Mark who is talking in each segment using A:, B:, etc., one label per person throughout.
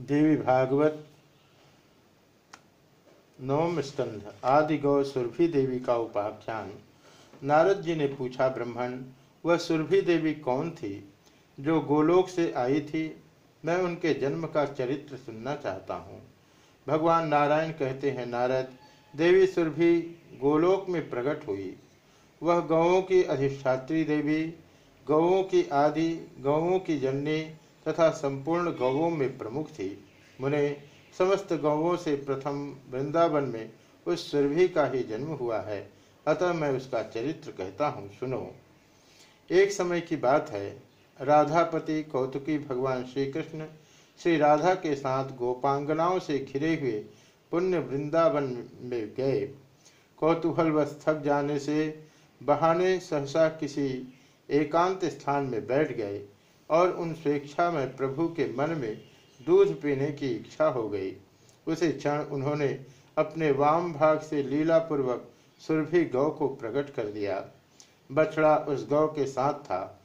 A: देवी भागवत, नवम स्कंध, आदि गौ सुरभि देवी का उपाख्यान। नारद जी ने पूछा, ब्रह्मण, वह सुरभि देवी कौन थी जो गोलोक से आई थी? मैं उनके जन्म का चरित्र सुनना चाहता हूँ। भगवान नारायण कहते हैं, नारद, देवी सुरभि गोलोक में प्रकट हुई। वह गौों की अधिष्ठात्री देवी गौों की आदि गौों की जननी तथा संपूर्ण गौों में प्रमुख थी। मुने समस्त गौों से प्रथम वृंदावन में उस सुरभि का ही जन्म हुआ है। अतः मैं उसका चरित्र कहता हूँ, सुनो। एक समय की बात है। राधापति कौतुकी भगवान श्री कृष्ण श्री राधा के साथ गोपांगनाओं से घिरे हुए पुण्य वृंदावन में गए। कौतूहल व थक जाने से बहाने सहसा किसी एकांत स्थान में बैठ गए। और उन स्वेच्छा में प्रभु के मन में दूध पीने की इच्छा हो गई। उसे क्षण उन्होंने अपने वाम भाग से लीलापूर्वक सुरभि गौ को प्रकट कर दिया। बछड़ा उस गौ के साथ था।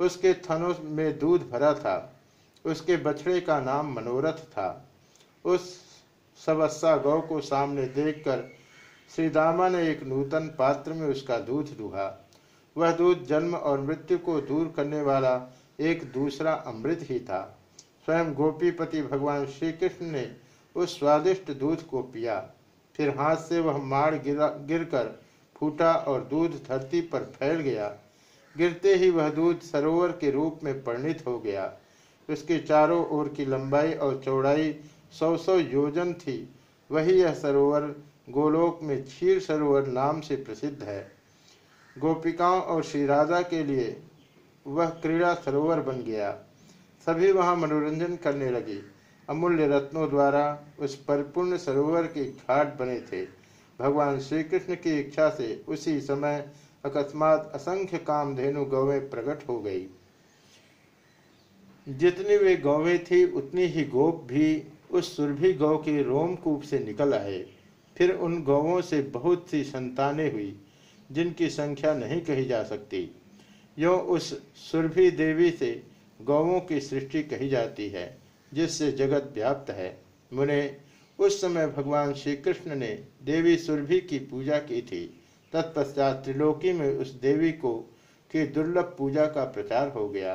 A: उसके थनों में दूध भरा था। उसके बछड़े का नाम मनोरथ था। उस सवस्सा गौ को सामने देखकर श्री दामा ने एक नूतन पात्र में उसका दूध दुहा। वह दूध जन्म और मृत्यु को दूर करने वाला एक दूसरा अमृत ही था। स्वयं गोपीपति भगवान श्री कृष्ण ने उस स्वादिष्ट दूध को पिया। फिर हाथ से वह माड़ गिरा, गिरकर फूटा और दूध धरती पर फैल गया। गिरते ही वह दूध सरोवर के रूप में परिणित हो गया। उसके चारों ओर की लंबाई और चौड़ाई सौ सौ योजन थी। वही यह सरोवर गोलोक में क्षीर सरोवर नाम से प्रसिद्ध है। गोपिकाओं और श्री राधा के लिए वह क्रीड़ा सरोवर बन गया। सभी वहाँ मनोरंजन करने लगे। अमूल्य रत्नों द्वारा उस परिपूर्ण सरोवर के घाट बने थे। भगवान श्री कृष्ण की इच्छा से उसी समय अकस्मात असंख्य कामधेनु गौवें प्रकट हो गई। जितनी वे गौवें थी, उतनी ही गोप भी उस सुरभि गौ के रोमकूप से निकल आए। फिर उन गौवों से बहुत सी संतानें हुई, जिनकी संख्या नहीं कही जा सकती। यो उस सुरभि देवी से गौवों की सृष्टि कही जाती है, जिससे जगत व्याप्त है। मुने, उस समय भगवान श्री कृष्ण ने देवी सुरभि की पूजा की थी। तत्पश्चात त्रिलोकी में उस देवी को की दुर्लभ पूजा का प्रचार हो गया।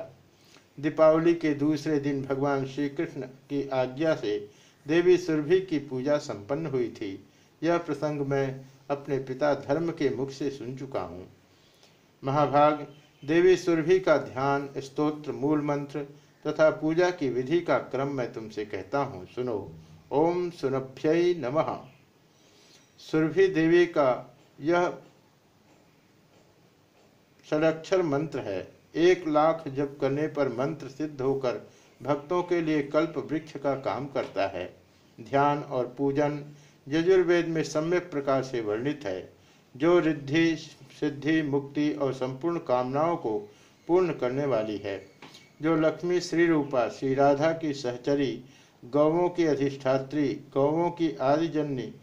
A: दीपावली के दूसरे दिन भगवान श्री कृष्ण की आज्ञा से देवी सुरभि की पूजा संपन्न हुई थी। यह प्रसंग मैं अपने पिता धर्म के मुख से सुन चुका हूँ। महाभाग देवी सुरभि का ध्यान, स्तोत्र, मूल मंत्र तथा पूजा की विधि का क्रम मैं तुमसे कहता हूँ, सुनो। ओम सुनभ्य नमः। सुरभि देवी का यह षडक्षर मंत्र है। एक लाख जप करने पर मंत्र सिद्ध होकर भक्तों के लिए कल्प वृक्ष का काम करता है। ध्यान और पूजन यजुर्वेद में सम्यक प्रकार से वर्णित है। जो रिद्धि सिद्धि, मुक्ति और संपूर्ण कामनाओं को पूर्ण करने वाली है। जो लक्ष्मी श्री रूपा श्री राधा की सहचरी, गौवों की अधिष्ठात्री, गौवों की आदिजन्य,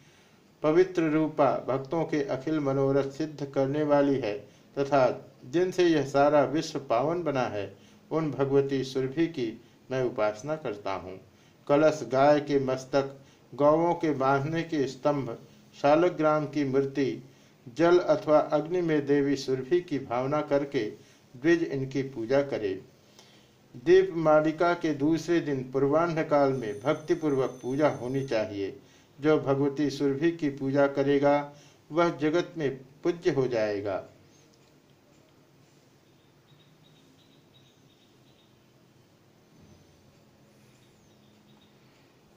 A: पवित्र रूपा भक्तों के अखिल मनोरथ सिद्ध करने वाली है तथा जिनसे यह सारा विश्व पावन बना है, उन भगवती सुरभि की मैं उपासना करता हूँ। कलश, गाय के मस्तक, गौवों के बांधने के स्तंभ, शालग्राम की मूर्ति जल अथवा अग्नि में देवी सुरभि की भावना करके द्विज इनकी पूजा करे। दीप मालिका के दूसरे दिन पूर्वान्ह काल में भक्तिपूर्वक पूजा होनी चाहिए। जो भगवती सुरभि की पूजा करेगा, वह जगत में पूज्य हो जाएगा।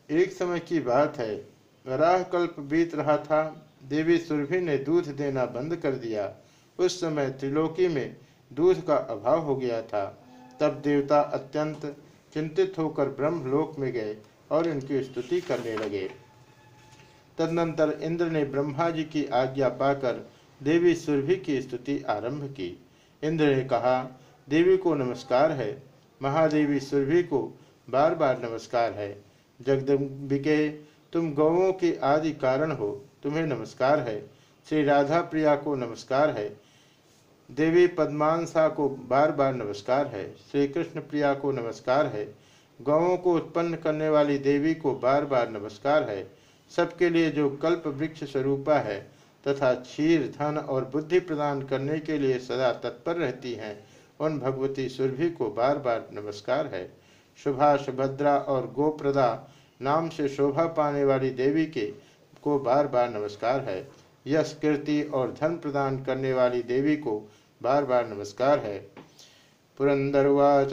A: एक समय की बात है। राह कल्प बीत रहा था। देवी सुरभि ने दूध देना बंद कर दिया। उस समय त्रिलोकी में दूध का अभाव हो गया था। तब देवता अत्यंत चिंतित होकर ब्रह्मलोक में गए और उनकी स्तुति करने लगे। तदनंतर इंद्र ने ब्रह्मा जी की आज्ञा पाकर देवी सुरभि की स्तुति आरंभ की। इंद्र ने कहा, देवी को नमस्कार है। महादेवी सुरभि को बार बार नमस्कार है। जगदम्बिके, तुम गौवों के आदि कारण हो। तुम्हें नमस्कार है। श्री राधा प्रिया को नमस्कार है। देवी पद्मांसा को बार बार नमस्कार है। श्री कृष्ण प्रिया को नमस्कार है। गौों को उत्पन्न करने वाली देवी को बार बार नमस्कार है। सबके लिए जो कल्प वृक्ष स्वरूपा है तथा क्षीर, धन और बुद्धि प्रदान करने के लिए सदा तत्पर रहती हैं, उन भगवती सुरभि को बार बार नमस्कार है। शुभा सुभद्रा और गोप्रदा नाम से शोभा पाने वाली देवी के को बार बार नमस्कार है। यश, कीर्ति और धन प्रदान करने वाली देवी को बार बार नमस्कार है। पुरंदरवाच,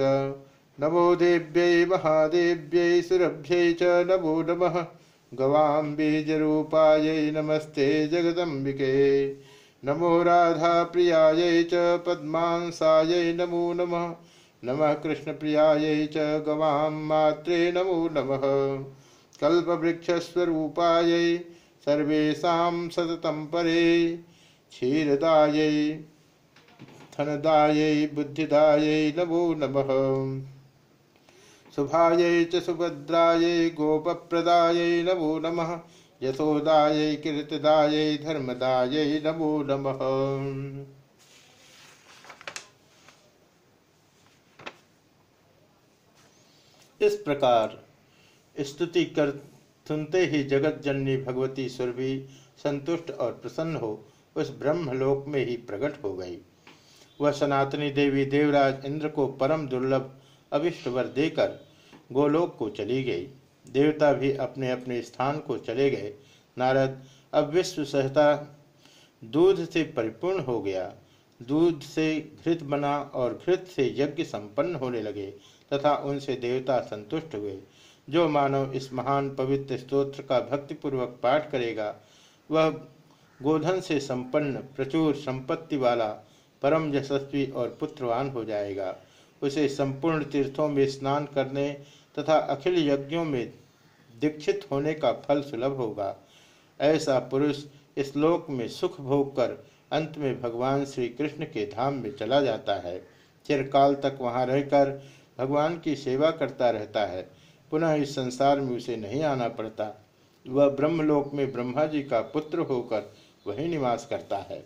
A: नमो देव्य महादेव्य सुरभ्य नमो नम। गवाम बीजरूपाय नमस्ते जगदम्बिके। नमो राधा प्रियाय च पद्मांसाय नमो नमः। नमः कृष्ण प्रियाय च गवाम मात्रे नमो नमः। कल्पवृक्षस्वरूपाय सर्वेशा सततम परे, क्षीरदाय, धनदाय, बुद्धिदाय नमो नमः। शुभाय च सुभद्राय, गोपप्रदाय नमो नमः, यशोदाय, कीर्तदाय, धर्मदाय नमो नमः। इस प्रकार स्तुति कर सुनते ही जगत जननी भगवती सुरभि संतुष्ट और प्रसन्न हो उस ब्रह्मलोक में ही प्रकट हो गई। वह सनातनी देवी देवराज इंद्र को परम दुर्लभ अभिष्ट वर देकर गोलोक को चली गई। देवता भी अपने अपने स्थान को चले गए। नारद अब विश्व सहता दूध से परिपूर्ण हो गया। दूध से घृत बना और घृत से यज्ञ संपन्न होने लगे तथा उनसे देवता संतुष्ट हुए। जो मानव इस महान पवित्र स्तोत्र का भक्तिपूर्वक पाठ करेगा, वह गोधन से संपन्न, प्रचुर संपत्ति वाला, परम यशस्वी और पुत्रवान हो जाएगा। उसे संपूर्ण तीर्थों में स्नान करने तथा अखिल यज्ञों में दीक्षित होने का फल सुलभ होगा। ऐसा पुरुष इस लोक में सुख भोग कर अंत में भगवान श्री कृष्ण के धाम में चला जाता है। चिरकाल तक वहाँ रहकर भगवान की सेवा करता रहता है। पुनः इस संसार में उसे नहीं आना पड़ता। वह ब्रह्मलोक में ब्रह्मा जी का पुत्र होकर वहीं निवास करता है।